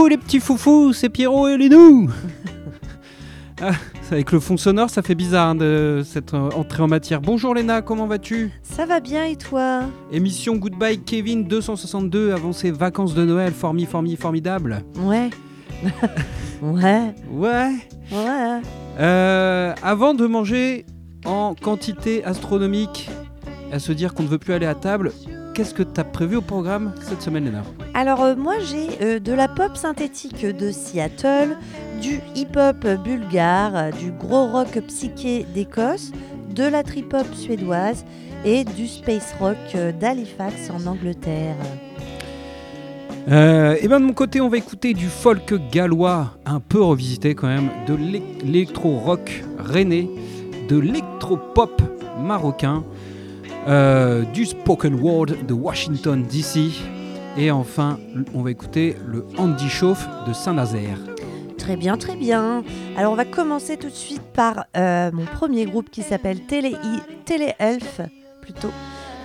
Kikou les petits foufous, c'est Pierrot et les nous ah, Avec le fond sonore, ça fait bizarre hein, de cette euh, entrée en matière. Bonjour Léna, comment vas-tu? Ça va bien et toi? Émission Goodbye Kevin 262 avant ses vacances de Noël, formi, formi, formidable. Ouais. ouais. Ouais. Ouais. Euh, avant de manger en quantité astronomique, à se dire qu'on ne veut plus aller à table, qu'est-ce que tu as prévu au programme cette semaine, Léna? Alors, euh, moi, j'ai euh, de la pop synthétique de Seattle, du hip-hop bulgare, euh, du gros rock psyché d'Écosse, de la trip-hop suédoise et du space rock d'Halifax en Angleterre. et ben de mon côté, on va écouter du folk gallois, un peu revisité quand même, de l'électro-rock rennais, de l'électro-pop marocain. Euh, du spoken word de Washington DC. Et enfin, on va écouter le Andy Chauffe de Saint-Nazaire. Très bien, très bien. Alors on va commencer tout de suite par euh, mon premier groupe qui s'appelle Télé, Télé Elf plutôt.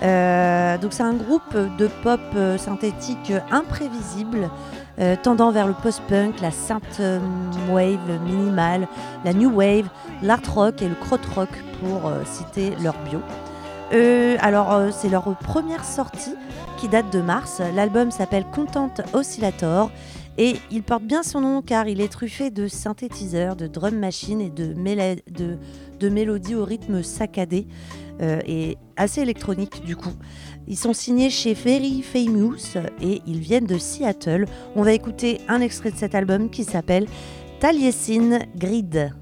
Euh, donc c'est un groupe de pop synthétique imprévisible, tendant vers le post-punk, la synth wave minimale, la new wave, l'art rock et le krautrock pour citer leur bio. Euh, alors, euh, c'est leur première sortie qui date de mars. L'album s'appelle Content Oscillator et il porte bien son nom car il est truffé de synthétiseurs, de drum machines et de, mélodies au rythme saccadé euh, et assez électronique du coup. Ils sont signés chez Very Famous et ils viennent de Seattle. On va écouter un extrait de cet album qui s'appelle Taliesin Grid.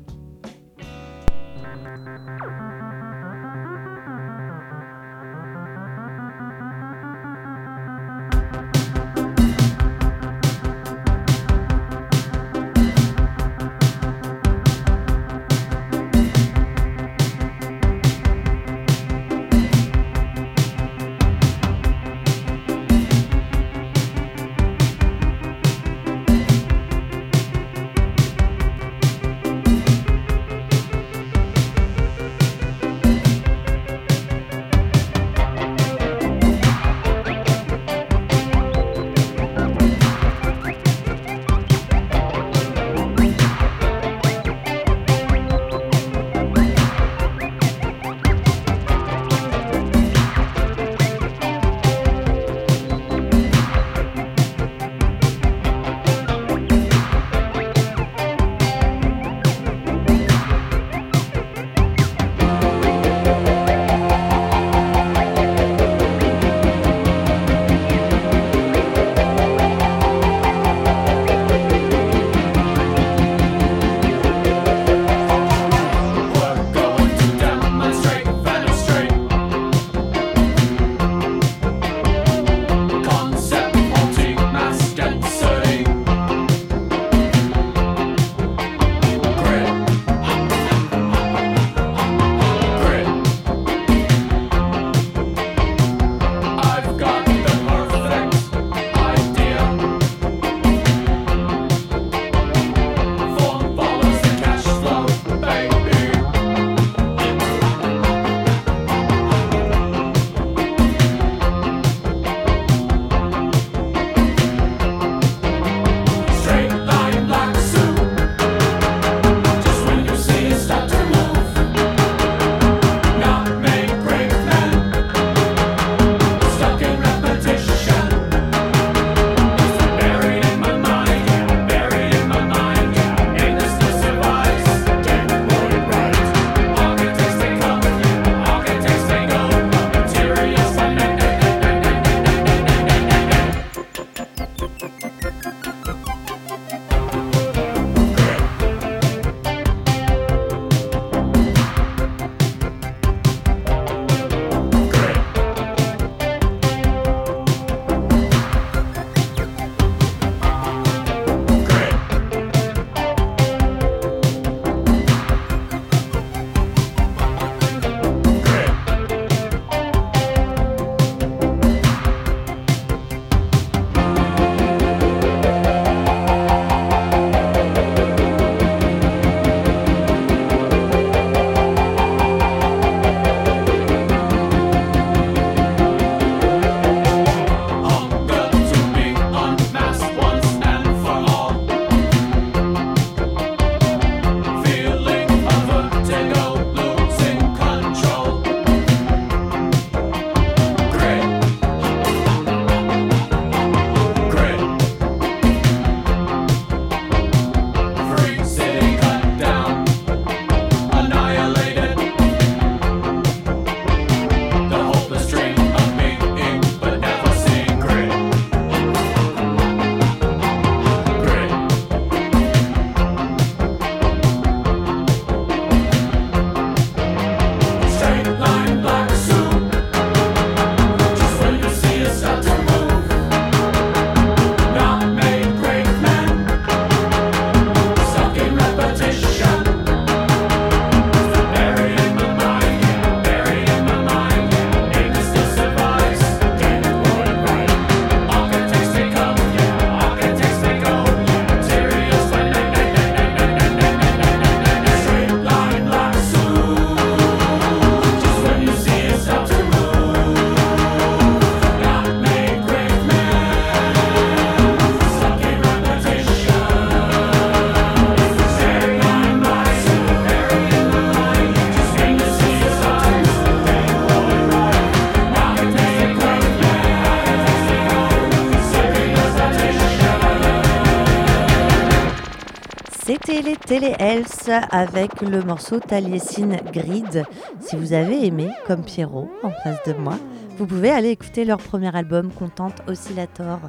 Écouté les Télé Health avec le morceau Taliesin Grid. Si vous avez aimé, comme Pierrot en face de moi, vous pouvez aller écouter leur premier album, Contente Oscillator.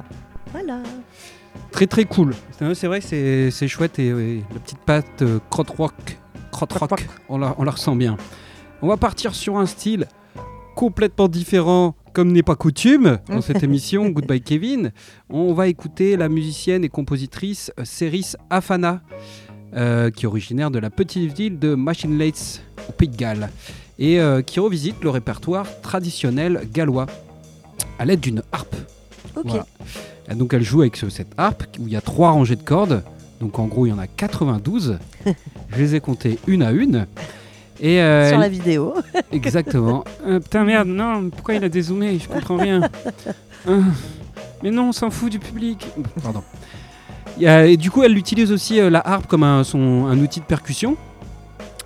Voilà. Très très cool. C'est vrai que c'est chouette et, la petite patte euh, rock, rock, on la, on la ressent bien. On va partir sur un style complètement différent, comme n'est pas coutume dans cette émission Goodbye Kevin. On va écouter la musicienne et compositrice euh, Ceris Afana, euh, qui est originaire de la petite ville de Machine Lates au Pays de Galles, et euh, qui revisite le répertoire traditionnel gallois à l'aide d'une harpe. donc elle joue avec cette harpe où il y a trois rangées de cordes. Donc en gros, il y en a 92. Je les ai comptées une à une. Et euh, Sur la vidéo. Exactement. Euh, putain, merde, non, pourquoi il a dézoomé? Je comprends rien. Euh, mais non, on s'en fout du public. Pardon. Et, du coup, elle utilise aussi la harpe comme un, son, un outil de percussion.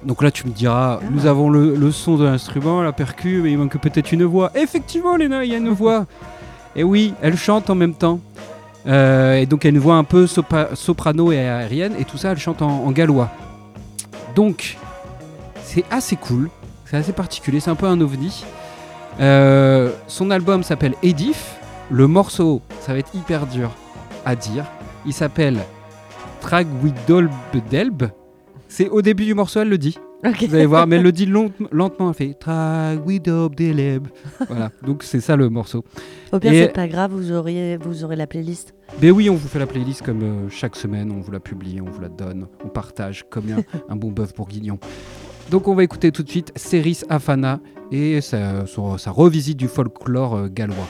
Donc là, tu me diras, ah. nous avons le, son de l'instrument, la percu, mais il manque peut-être une voix. Effectivement, Léna, il y a une voix. Et oui, elle chante en même temps. et donc, elle a une voix un peu soprano et aérienne, et tout ça, elle chante en, en gallois. Donc, c'est assez cool, c'est assez particulier, c'est un peu un ovni. Euh, son album s'appelle Edif. Le morceau, ça va être hyper dur à dire. Il s'appelle Tragwidolbdelb. C'est au début du morceau, elle le dit. Vous allez voir, mais elle le dit lentement. Elle fait Tragwidolbdelb. voilà, donc c'est ça le morceau. Au pire, c'est pas grave, vous, auriez, vous aurez la playlist. Mais oui, on vous fait la playlist comme euh, chaque semaine, on vous la publie, on vous la donne, on partage comme un, un bon bœuf bourguignon. Donc on va écouter tout de suite Ceris Afana et sa, sa revisite du folklore euh, gallois.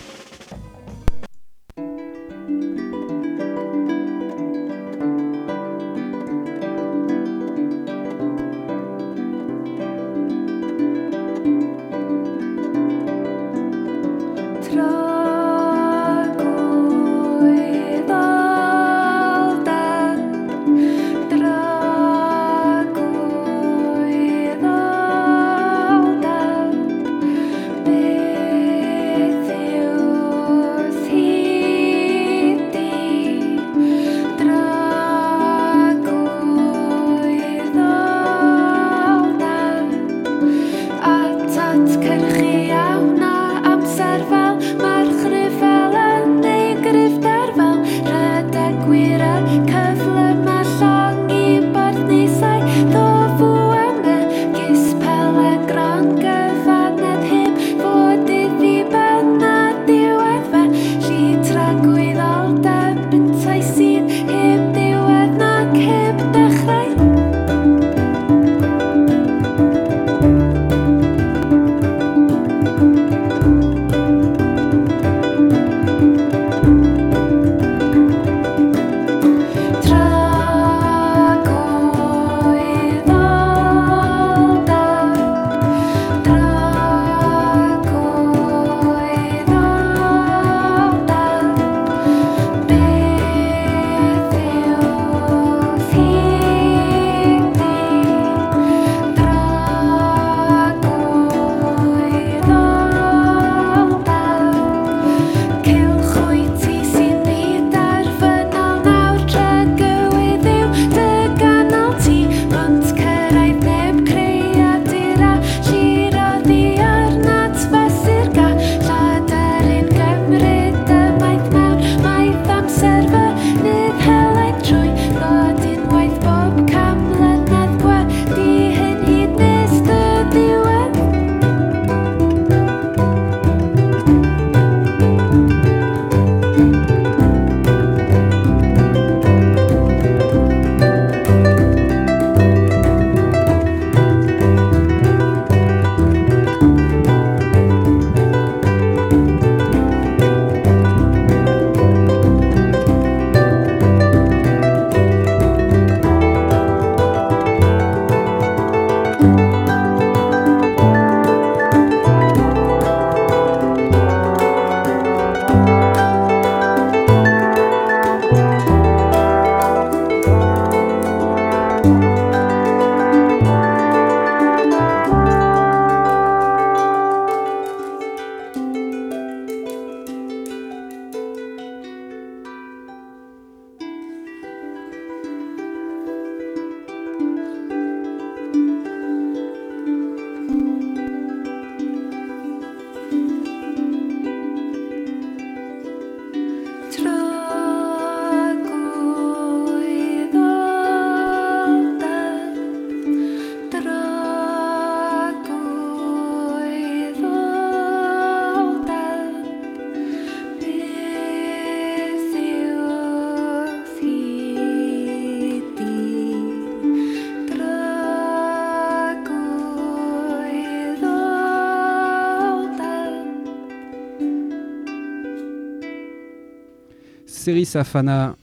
Safana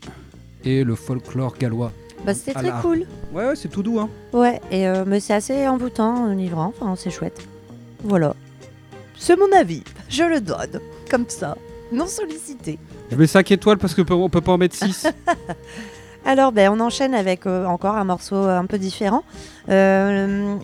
et le folklore gallois. Bah, c'était très cool. Ouais, ouais, c'est tout doux. Hein. Ouais, et euh, mais c'est assez envoûtant, enivrant, enfin c'est chouette. Voilà. C'est mon avis, je le donne, comme ça, non sollicité. Je mets 5 étoiles parce que peut- on peut pas en mettre 6. Alors, ben, on enchaîne avec euh, encore un morceau un peu différent. Euh,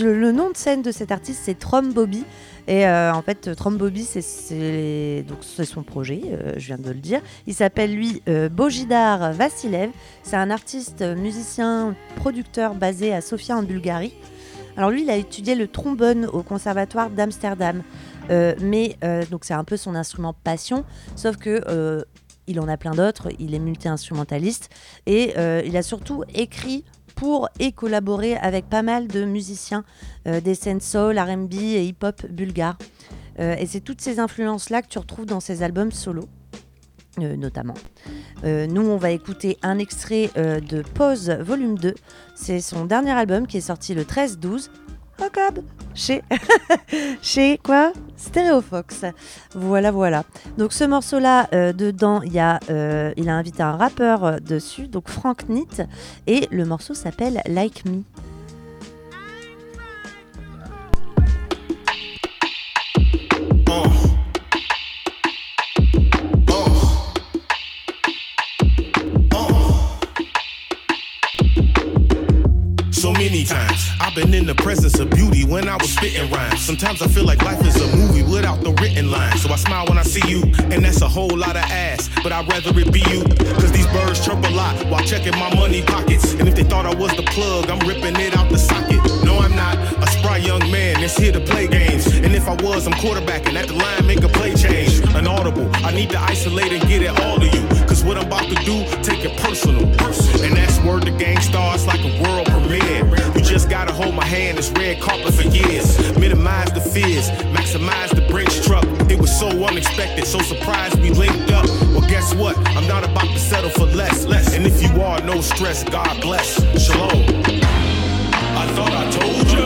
le, nom de scène de cet artiste, c'est Trom Bobby. Et euh, en fait, Trom Bobby, c'est- son projet, euh, je viens de le dire. Il s'appelle lui euh, Bojidar Vassilev. C'est un artiste, euh, musicien, producteur basé à Sofia en Bulgarie. Alors lui, il a étudié le trombone au conservatoire d'Amsterdam. Mais donc c'est un peu son instrument passion, sauf que il en a plein d'autres. Il est multi-instrumentaliste et il a surtout écrit pour et collaboré avec pas mal de musiciens euh, des scènes soul, R&B et hip-hop bulgares. Euh, et c'est toutes ces influences-là que tu retrouves dans ses albums solo. euh, notamment. Nous, on va écouter un extrait de Pause Volume 2. C'est son dernier album qui est sorti le 13-12. Chez chez quoi? Stereofox. Voilà, voilà. Donc ce morceau-là, euh, dedans, il y a, euh, il a invité un rappeur euh, dessus, donc Frank Nitt, et le morceau s'appelle Like Me. Many times Been in the presence of beauty when I was spitting rhymes. Sometimes I feel like life is a movie without the written lines. So I smile when I see you, and that's a whole lot of ass. But I'd rather it be you. Cause these birds chirp a lot while checking my money pockets. And if they thought I was the plug, I'm ripping it out the socket. No, I'm not a spry young man that's here to play games. And if I was, I'm quarterbacking at the line, make a play change. An audible, I need to isolate and get it all of you. Cause what I'm about to do, take it personal. And that's word the gang stars like a world premiere. Just gotta hold my hand, it's red carpet for years. Minimize the fears, maximize the bridge truck. It was so unexpected, so surprised we linked up. Well, guess what? I'm not about to settle for less. less. And if you are, no stress, God bless. Shalom. I thought I told you,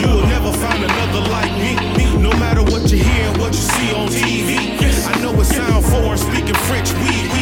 you will never find another like me. No matter what you hear what you see on TV. I know it sound foreign, speaking French, we, we,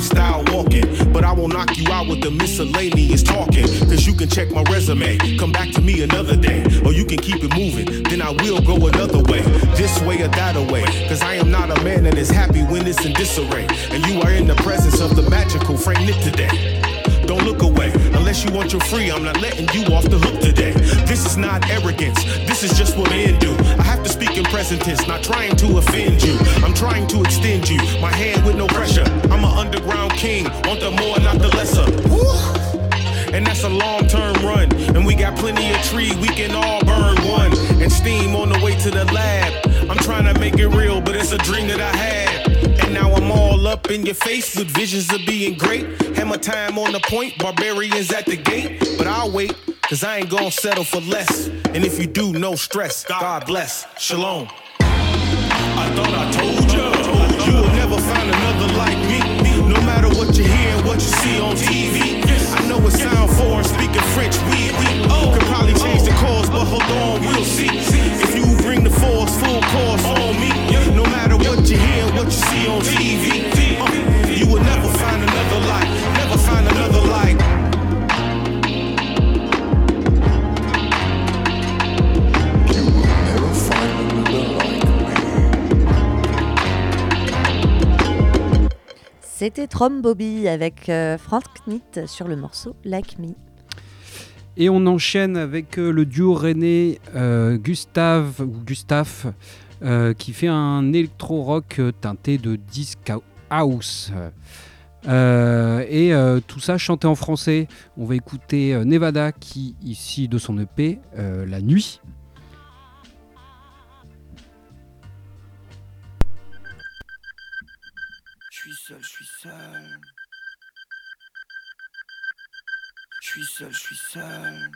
lifestyle walking, but I won't knock you out with the miscellaneous talking. Cause you can check my resume, come back to me another day, or you can keep it moving, then I will go another way, this way or that way. Cause I am not a man that is happy when it's in disarray, and you are in the presence of the magical Frank Nick today. Don't look away unless you want your free. I'm not letting you off the hook today. This is not arrogance. This is just what men do. I have to speak in present tense, not trying to offend you. I'm trying to extend you my hand with no pressure. I'm an underground king, want the more, not the lesser. Woo! And that's a long term run. And we got plenty of tree, we can all burn one. And steam on the way to the lab. I'm trying to make it real, but it's a dream that I had. And now I'm all up in your face with visions of being great. Hammer time on the point, barbarians at the gate. But I'll wait, cause I ain't gonna settle for less. And if you do, no stress. God bless. Shalom. I thought I told you, you will never find another like me. No matter what you hear what you see on TV. I know it sound C'était Trom avec euh, Frank Nitt sur le morceau Like Me. Et on enchaîne avec euh, le duo René euh, Gustave ou Gustave qui fait un électro-rock teinté de disc house. Et tout ça chanté en français. On va écouter Nevada qui, ici de son EP, La Nuit. Je suis seul.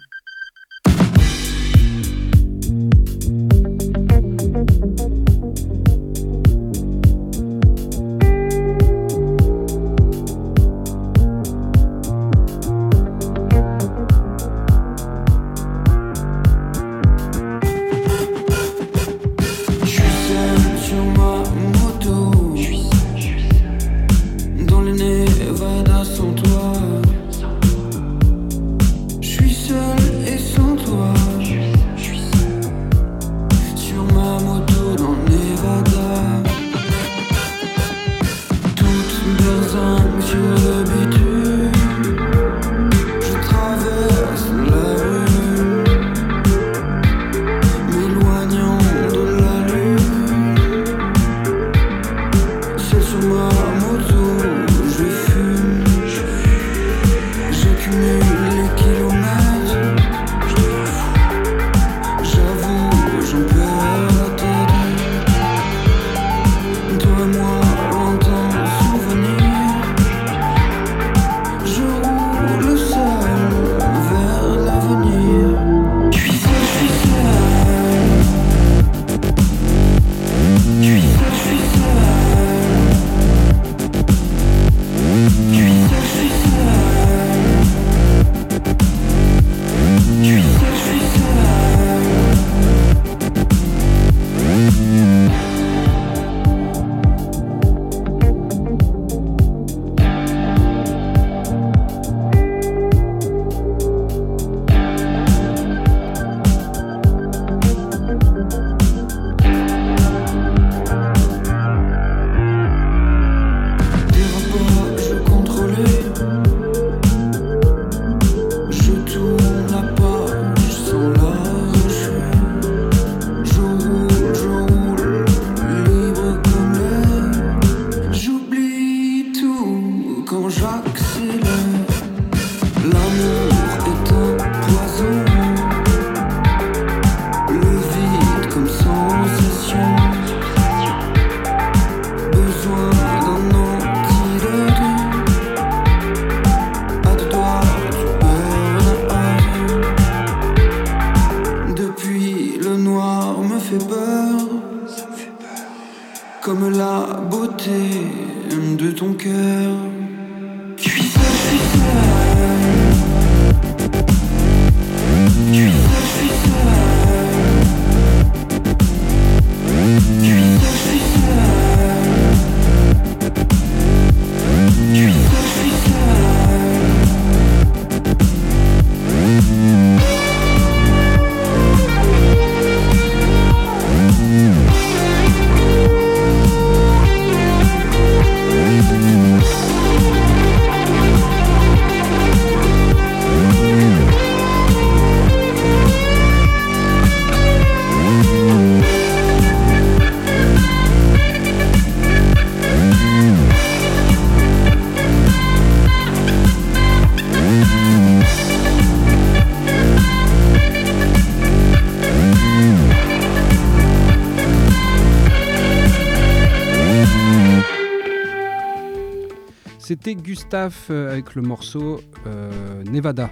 Gustave euh, avec le morceau euh, Nevada.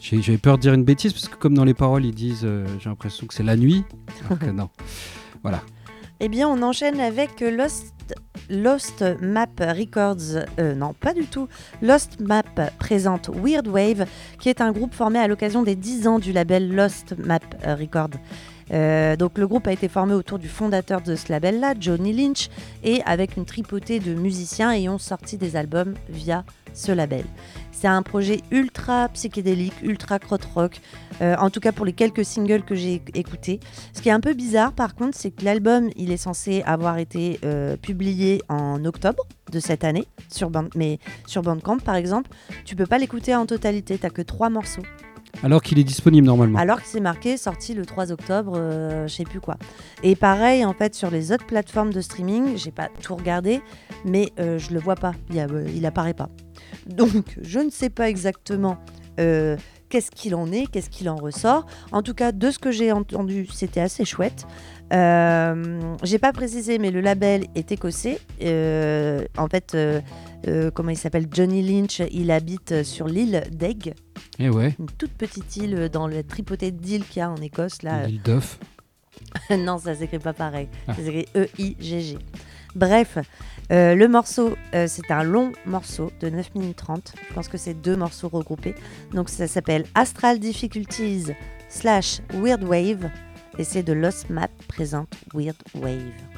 J'avais peur de dire une bêtise parce que comme dans les paroles ils disent, euh, j'ai l'impression que c'est la nuit. Alors que non. Voilà. Eh bien, on enchaîne avec Lost, Lost Map Records. Euh, non, pas du tout. Lost Map présente Weird Wave, qui est un groupe formé à l'occasion des 10 ans du label Lost Map Records. Euh, donc le groupe a été formé autour du fondateur de ce label-là, Johnny Lynch, et avec une tripotée de musiciens ont sorti des albums via ce label. C'est un projet ultra psychédélique, ultra krautrock, euh, en tout cas pour les quelques singles que j'ai écoutés. Ce qui est un peu bizarre par contre, c'est que l'album, il est censé avoir été euh, publié en octobre de cette année, sur mais sur Bandcamp par exemple, tu peux pas l'écouter en totalité, t'as que trois morceaux. Alors qu'il est disponible normalement. Alors que c'est marqué sorti le 3 octobre, euh, je sais plus quoi. Et pareil, en fait, sur les autres plateformes de streaming, j'ai pas tout regardé, mais euh, je le vois pas, il, a- euh, il apparaît pas. Donc, je ne sais pas exactement euh, qu'est-ce qu'il en est, qu'est-ce qu'il en ressort. En tout cas, de ce que j'ai entendu, c'était assez chouette. Euh, j'ai pas précisé, mais le label est écossais. En fait, euh, euh, comment il s'appelle Johnny Lynch, il habite sur l'île d'Egg Et ouais. une toute petite île dans le tripoté d'îles qu'il y a en Écosse. Là. L'île d'œuf. non, ça s'écrit pas pareil. Ah. Ça s'écrit E-I-G-G. Bref, euh, le morceau, euh, c'est un long morceau de 9 minutes 30. Je pense que c'est deux morceaux regroupés. Donc ça s'appelle Astral Difficulties slash Weird Wave. Et c'est de Lost Map présente Weird Wave.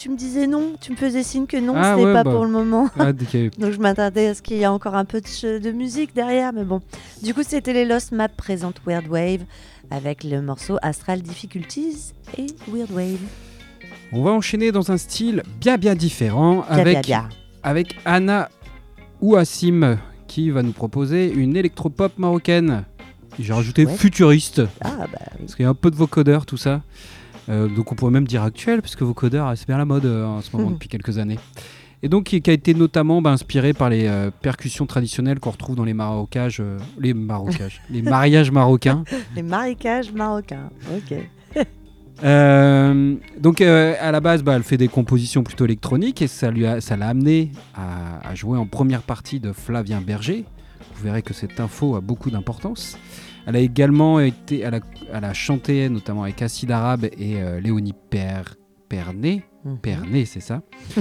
Tu me disais non, tu me faisais signe que non, Ah c'était ouais, pas bah. pour le moment. Ah, Donc je m'attendais à ce qu'il y ait encore un peu de, musique derrière, mais bon. Du coup, c'était les Lost Map présente Weird Wave avec le morceau Astral Difficulties et Weird Wave. On va enchaîner dans un style bien bien différent avec, avec Anna Ouassim qui va nous proposer une électropop marocaine. J'ai rajouté Ouais. futuriste Ah bah oui. parce qu'il y a un peu de vocodeur tout ça. Euh, donc on pourrait même dire actuel parce que vocodeur c'est bien la mode euh, en ce moment depuis quelques années. Et donc qui, qui a été notamment bah, inspiré par les euh, percussions traditionnelles qu'on retrouve dans les marocages, les marocages, les mariages marocains. Les marécages marocains. Ok. Donc à la base, bah, elle fait des compositions plutôt électroniques et ça lui a- ça l'a amené à, à jouer en première partie de Flavien Berger. Vous verrez que cette info a beaucoup d'importance. Elle a également été, elle a, elle a chanté notamment avec Acide Arabe et euh, Léonie Per, Pernet. Mhm. Pernet, c'est ça.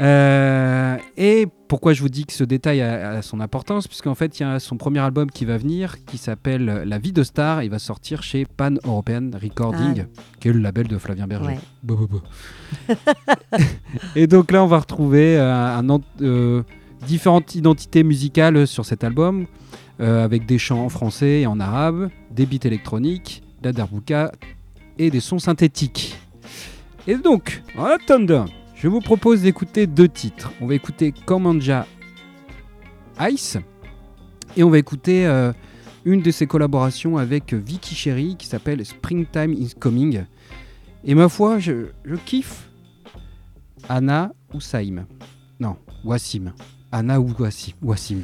Euh, et pourquoi je vous dis que ce détail a, a son importance? Puisqu'en fait, il y a son premier album qui va venir, qui s'appelle La vie de star. Il va sortir chez Pan European Recording, qui est le label de Flavien Berger. Ouais. Bah, bah, bah. et donc là, on va retrouver euh, un euh, différentes identités musicales sur cet album, euh, avec des chants en français et en arabe, des beats électroniques, la darbouka et des sons synthétiques. Et donc, en attendant, je vous propose d'écouter deux titres. On va écouter Komanja Ice et on va écouter euh, une de ses collaborations avec Vicky Sherry qui s'appelle Springtime is Coming. Et ma foi, je, je kiffe Anna ou Saïm. Non, Wassim. Anna ou Wassim. Wassim.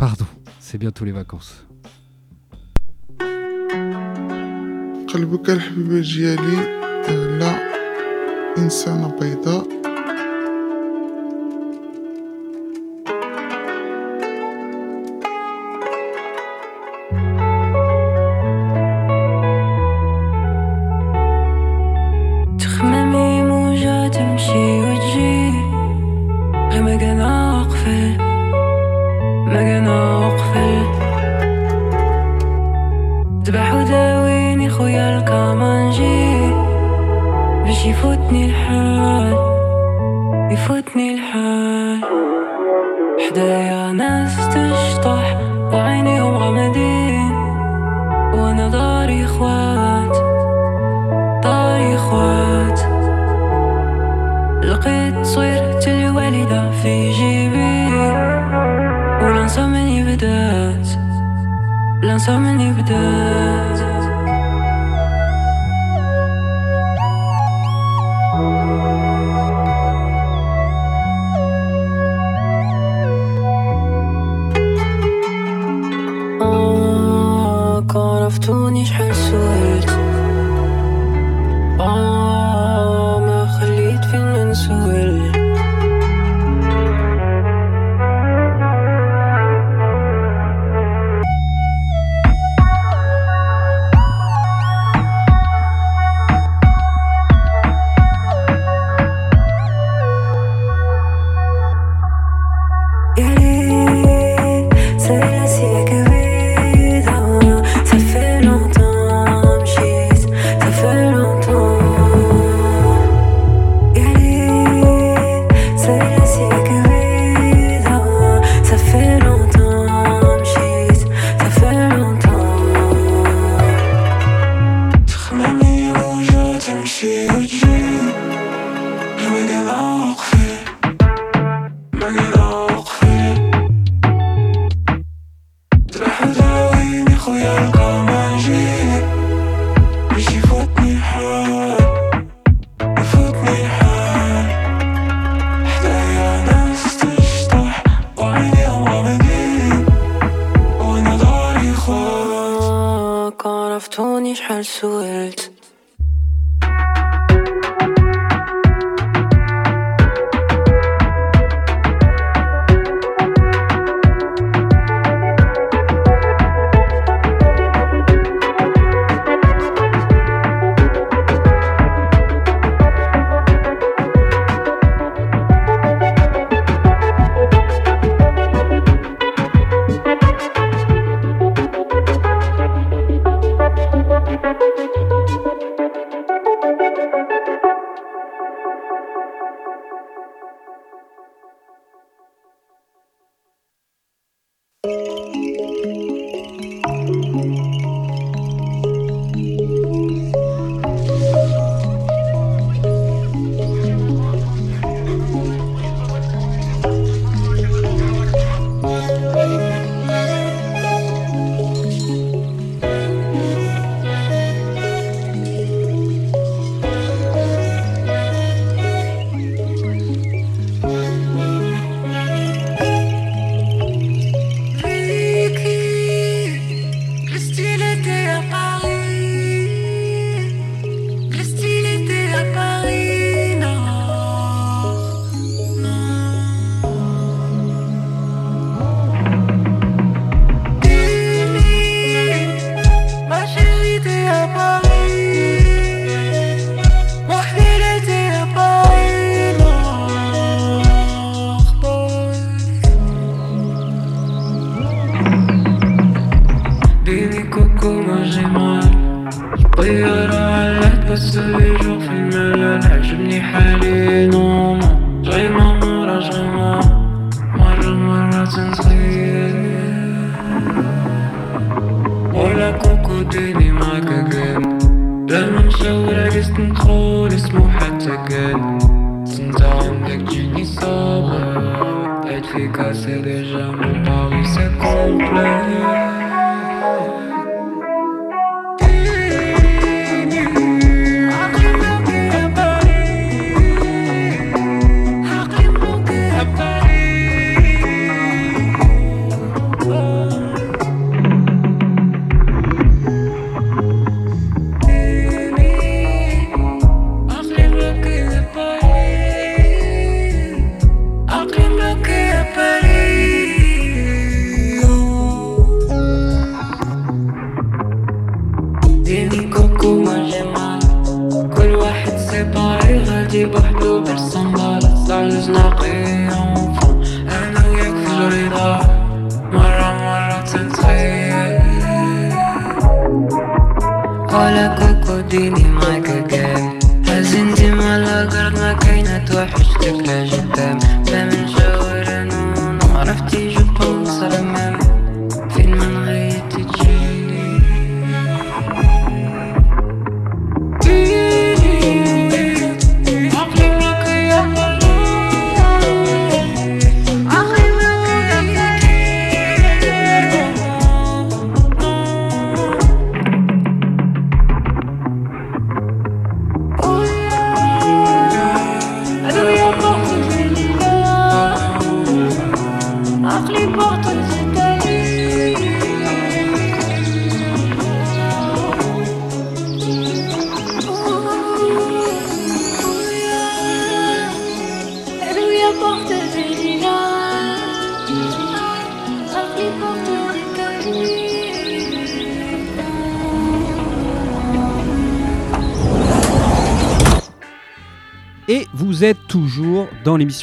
Pardon, c'est bientôt les vacances. قلبك الحبيبة ديالي آه، لا إنسانة بيضاء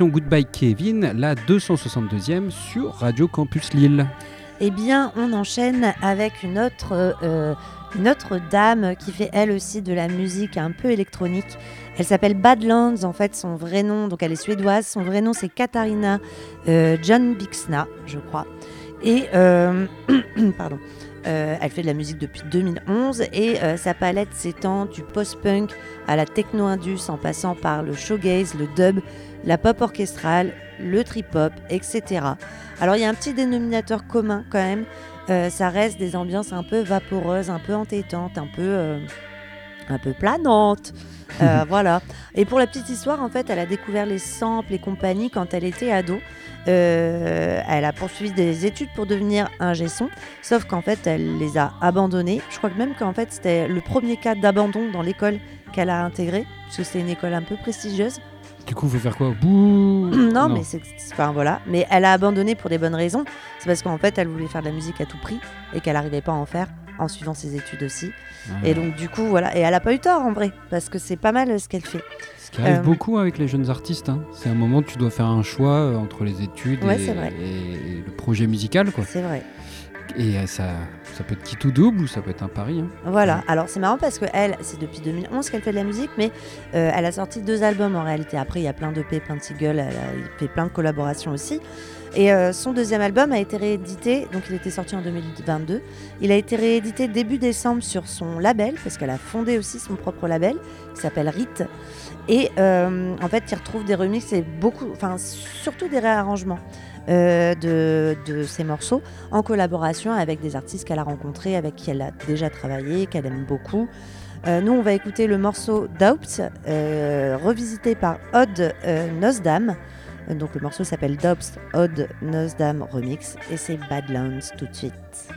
Goodbye Kevin, la 262e sur Radio Campus Lille. Eh bien, on enchaîne avec une autre, euh, dame qui fait elle aussi de la musique un peu électronique. Elle s'appelle Badlands, en fait, son vrai nom, donc elle est suédoise. Son vrai nom, c'est Katharina euh, John Bixna, je crois. Et, euh, pardon. Euh, elle fait de la musique depuis 2011 et euh, sa palette s'étend du post-punk à la techno-indus en passant par le shoegaze, le dub, la pop orchestrale, le trip-hop, etc. Alors il y a un petit dénominateur commun quand même, euh, ça reste des ambiances un peu vaporeuses, un peu entêtantes, un peu, euh, un peu planantes. Euh, voilà. Et pour la petite histoire, en fait, elle a découvert les samples et compagnie quand elle était ado. Euh, elle a poursuivi des études pour devenir ingé son, sauf qu'en fait, elle les a abandonnées. Je crois que même qu'en fait, c'était le premier cas d'abandon dans l'école qu'elle a intégré, parce que c'était une école un peu prestigieuse. Du coup, faut faire quoi Bouh Non, mais c'est, enfin voilà. Mais elle a abandonné pour des bonnes raisons. C'est parce qu'en fait, elle voulait faire de la musique à tout prix et qu'elle n'arrivait pas à en faire en suivant ses études aussi. Ah. Et donc du coup, voilà. Et elle a pas eu tort en vrai, parce que c'est pas mal ce qu'elle fait. Ce qui arrive Euh, beaucoup avec les jeunes artistes. hein. C'est un moment où tu dois faire un choix euh, entre les études Ouais, et, et- le projet musical. Quoi. C'est vrai. Et euh, ça, ça peut être qui tout double ou ça peut être un pari. hein. Voilà. Alors c'est marrant parce que elle, c'est depuis 2011 qu'elle fait de la musique, mais euh, elle a sorti deux albums en réalité. Après, il y a plein de P, plein de singles. Elle a fait plein de collaborations aussi. Et euh, son deuxième album a été réédité, donc il était sorti en 2022. Il a été réédité début décembre sur son label, parce qu'elle a fondé aussi son propre label, qui s'appelle Rite. Et euh, en fait, il retrouve des remixes et beaucoup, enfin surtout des réarrangements euh, de, de ses morceaux en collaboration avec des artistes qu'elle a rencontrés, avec qui elle a déjà travaillé, qu'elle aime beaucoup. Euh, nous, on va écouter le morceau Doubt, euh, revisité par Odd Nosdam. Donc le morceau s'appelle Doubt Odd Nosdam Remix et c'est Badlands tout de suite.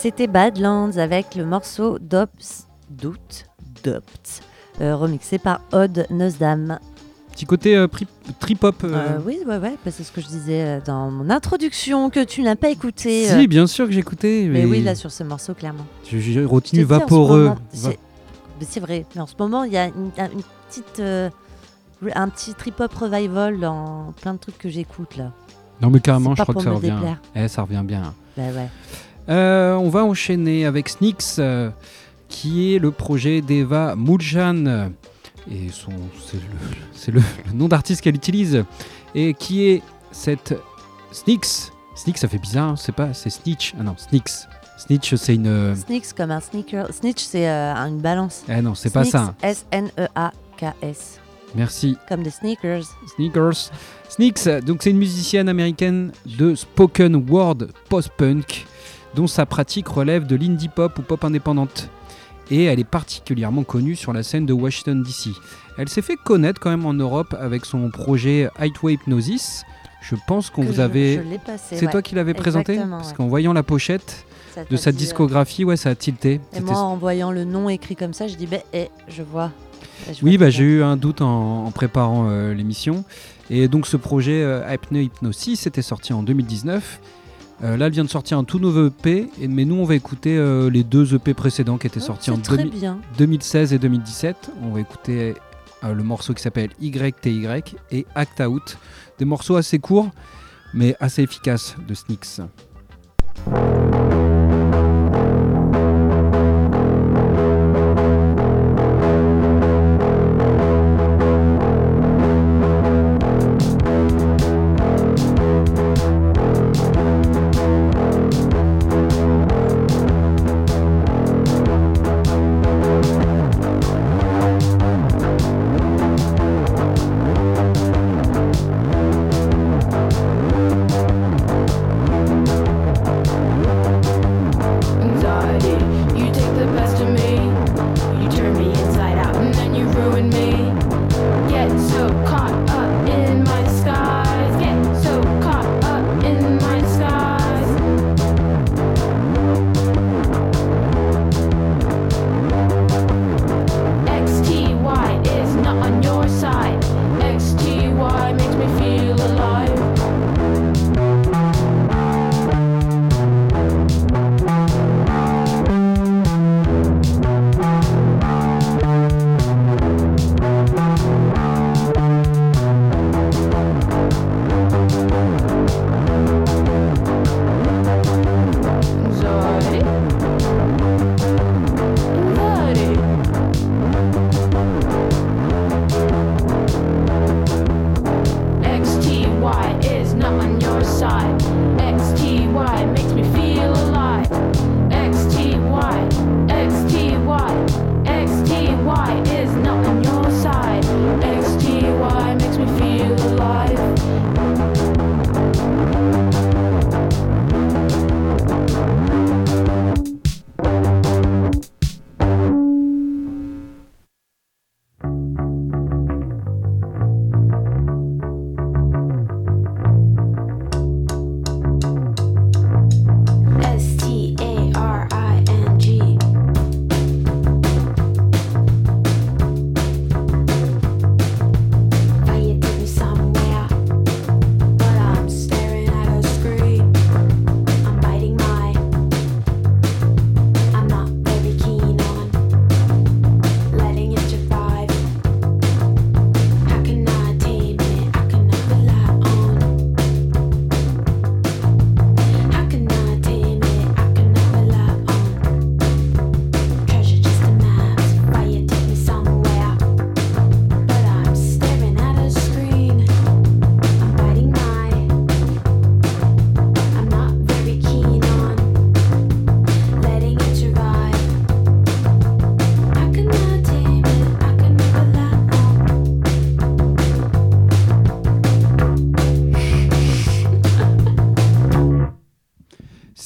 C'était Badlands avec le morceau Dops, Doute, Dopt, euh, remixé par Odd Nosdam. Petit côté euh, trip-hop. euh, Euh, oui, ouais, ouais, c'est ce que je disais dans mon introduction que tu n'as pas écouté. Si, bien sûr que j'ai écouté. mais Mais, oui, là sur ce morceau, clairement. Je t'ai retenu vaporeux. Va- C'est vrai, mais en ce moment, il y a une, un- une petite, un petit trip-hop revival dans plein de trucs que j'écoute là. Non, mais carrément, je crois que ça revient. Eh, ça revient bien. Bah ouais. Euh, on va enchaîner avec Sneaks, euh, qui est le projet d'Eva Muljan. Et son, c'est le, c'est le- le nom d'artiste qu'elle utilise. Et qui est cette Sneaks. Sneaks, ça fait bizarre, hein, c'est pas, c'est Snitch. Ah non, Sneaks. Snitch, c'est une. euh, Snitch comme un sneaker. Snitch, c'est euh, une balance. Eh non, c'est pas ça. S-N-E-A-K-S. Merci. Comme des sneakers. Sneakers. Sneaks, donc c'est une musicienne américaine de spoken word post-punk, dont sa pratique relève de l'indie pop ou pop indépendante. Et elle est particulièrement connue sur la scène de Washington DC. Elle s'est fait connaître quand même en Europe avec son projet Highway Hypnosis. Je pense qu'on vous je- avait. je l'ai passé, C'est ouais. toi qui l'avais présenté Parce ouais. qu'en voyant la pochette de sa dit, euh, discographie, ouais, ça a tilté. Et moi, en voyant le nom écrit comme ça, je dis, ben, eh, je vois. Eh, je Oui, bah, j'ai eu un doute en, en préparant euh, l'émission. Et donc ce projet euh, Hypno Hypnosis était sorti en 2019. Euh, là, elle vient de sortir un tout nouveau EP, et- mais nous, on va écouter euh, les deux EP précédents qui étaient Oh, sortis en c'est très 2000 bien. 2016 et 2017. On va écouter euh, le morceau qui s'appelle YTY et Act Out. Des morceaux assez courts, mais assez efficaces de Sneaks.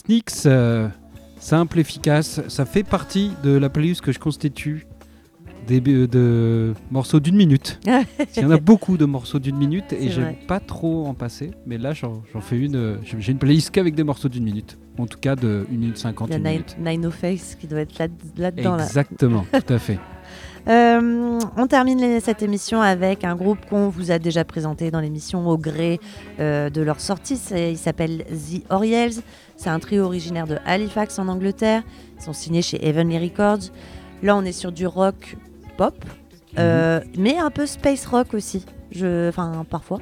Sneaks, euh, simple, efficace, ça fait partie de la playlist que je constitue des, euh, de morceaux d'une minute. Il y en a beaucoup de morceaux d'une minute et j'aime pas trop en passer, mais là j'en fais une, euh, j'ai une playlist qu'avec des morceaux d'une minute. en tout cas de 1 minute 50 Il y a Nine. Nine of Face qui doit être là- là-dedans. Là Exactement, tout à fait. Euh, on termine cette émission avec un groupe qu'on vous a déjà présenté dans l'émission au gré euh, de leur sortie. Il s'appelle The Oriels. C'est un trio originaire de Halifax en Angleterre. Ils sont signés chez Heavenly Records. Là, on est sur du rock pop, euh, mais un peu space rock aussi. Enfin, parfois.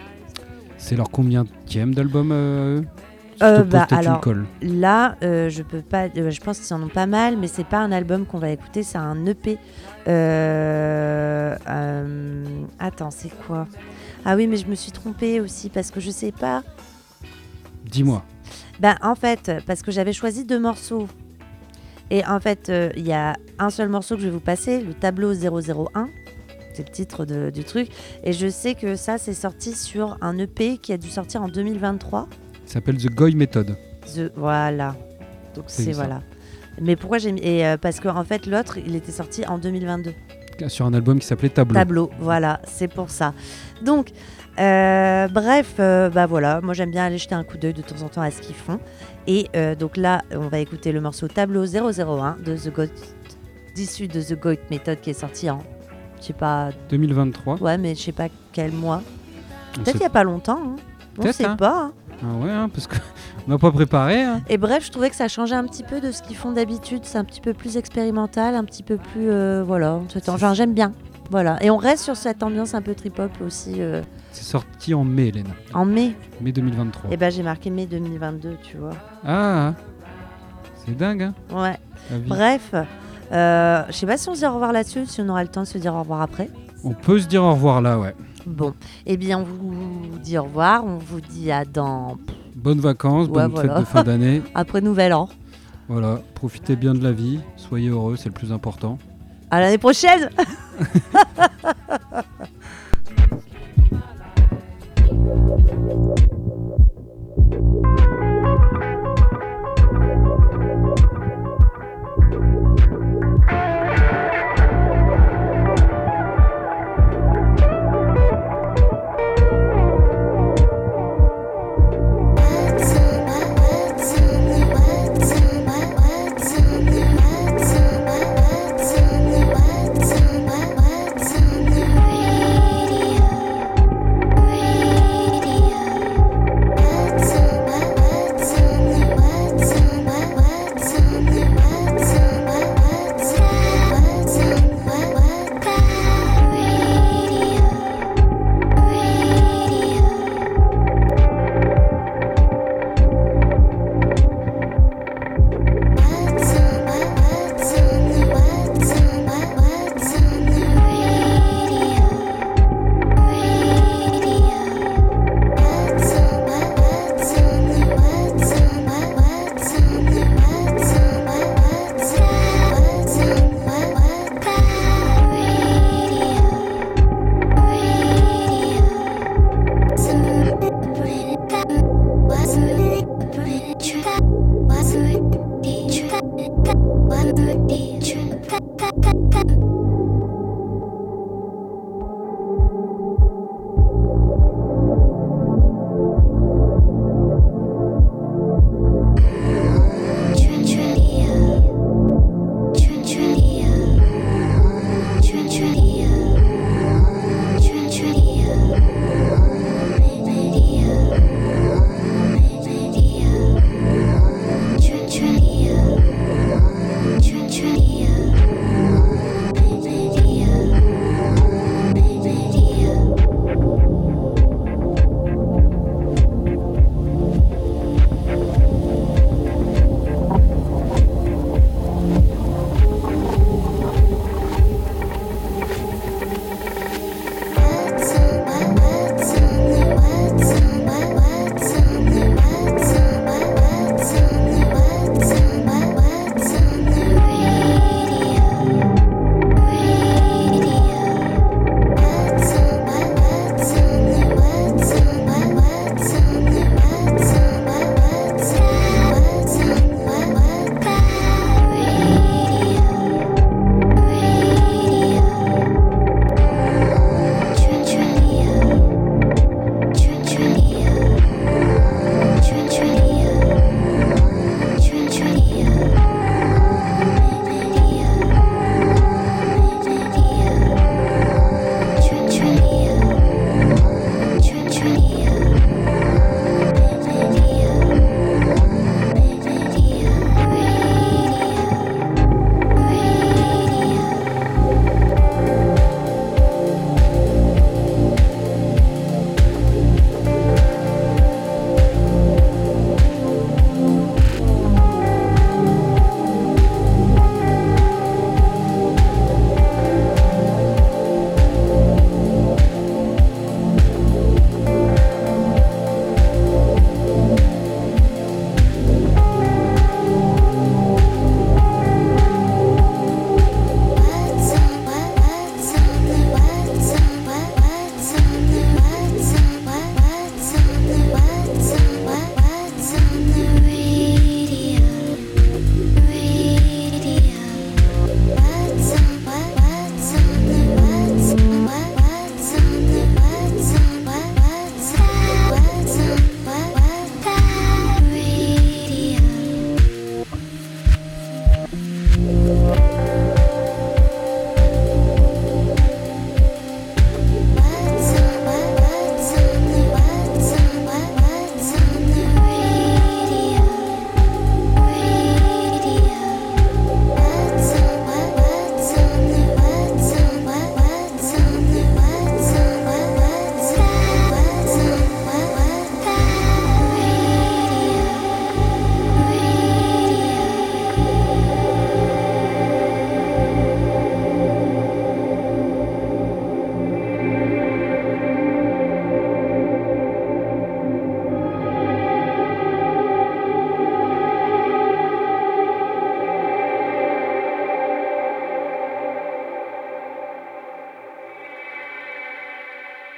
C'est leur combien d'album euh, Euh, bah, alors. Là, euh, je peux pas. euh, je pense qu'ils en ont pas mal, mais c'est pas un album qu'on va écouter, c'est un EP. Attends, c'est quoi? Ah oui, mais je me suis trompée aussi parce que je sais pas. Dis-moi. Ben en fait, parce que j'avais choisi deux morceaux. Et en fait, euh, il y a un seul morceau que je vais vous passer, le tableau 001. C'est le titre de- du truc. Et je sais que ça, c'est sorti sur un EP qui a dû sortir en 2023. Il s'appelle The Goy Method. The- Voilà. Donc C'est ça. voilà. Mais pourquoi j'ai mis et euh, parce qu'en fait l'autre il était sorti en 2022. Sur un album qui s'appelait Tableau. Tableau, voilà, c'est pour ça. Donc euh, bref, euh, bah voilà, moi j'aime bien aller jeter un coup d'œil de temps en temps à ce qu'ils font. Et euh, donc là, on va écouter le morceau Tableau 001 de The Goat, issu de The Goat Method qui est sorti en, je sais pas, 2023. ouais, mais je sais pas quel mois. Peut-être il y a pas longtemps. hein. On sait hein. pas. hein. Ah ouais, hein, parce qu'on n'a pas préparé. hein. Et bref, je trouvais que ça changeait un petit peu de ce qu'ils font d'habitude. C'est un petit peu plus expérimental, un petit peu plus. euh, voilà, j'aime bien. Voilà. Et on reste sur cette ambiance un peu trip-hop aussi euh, C'est sorti en mai, Hélène. en mai. Mai 2023. Et ben j'ai marqué mai 2022, tu vois. Ah C'est dingue, hein Ouais. la vie. Bref, euh, je sais pas si on se dit au revoir là-dessus, si on aura le temps de se dire au revoir après. On peut se dire au revoir là, ouais. Bon, eh bien, on vous dit au revoir. On vous dit à dans. Bonnes vacances, Ouais, voilà. fêtes de fin d'année. après Nouvel An. voilà, profitez bien de la vie, soyez heureux, c'est le plus important. À l'année prochaine!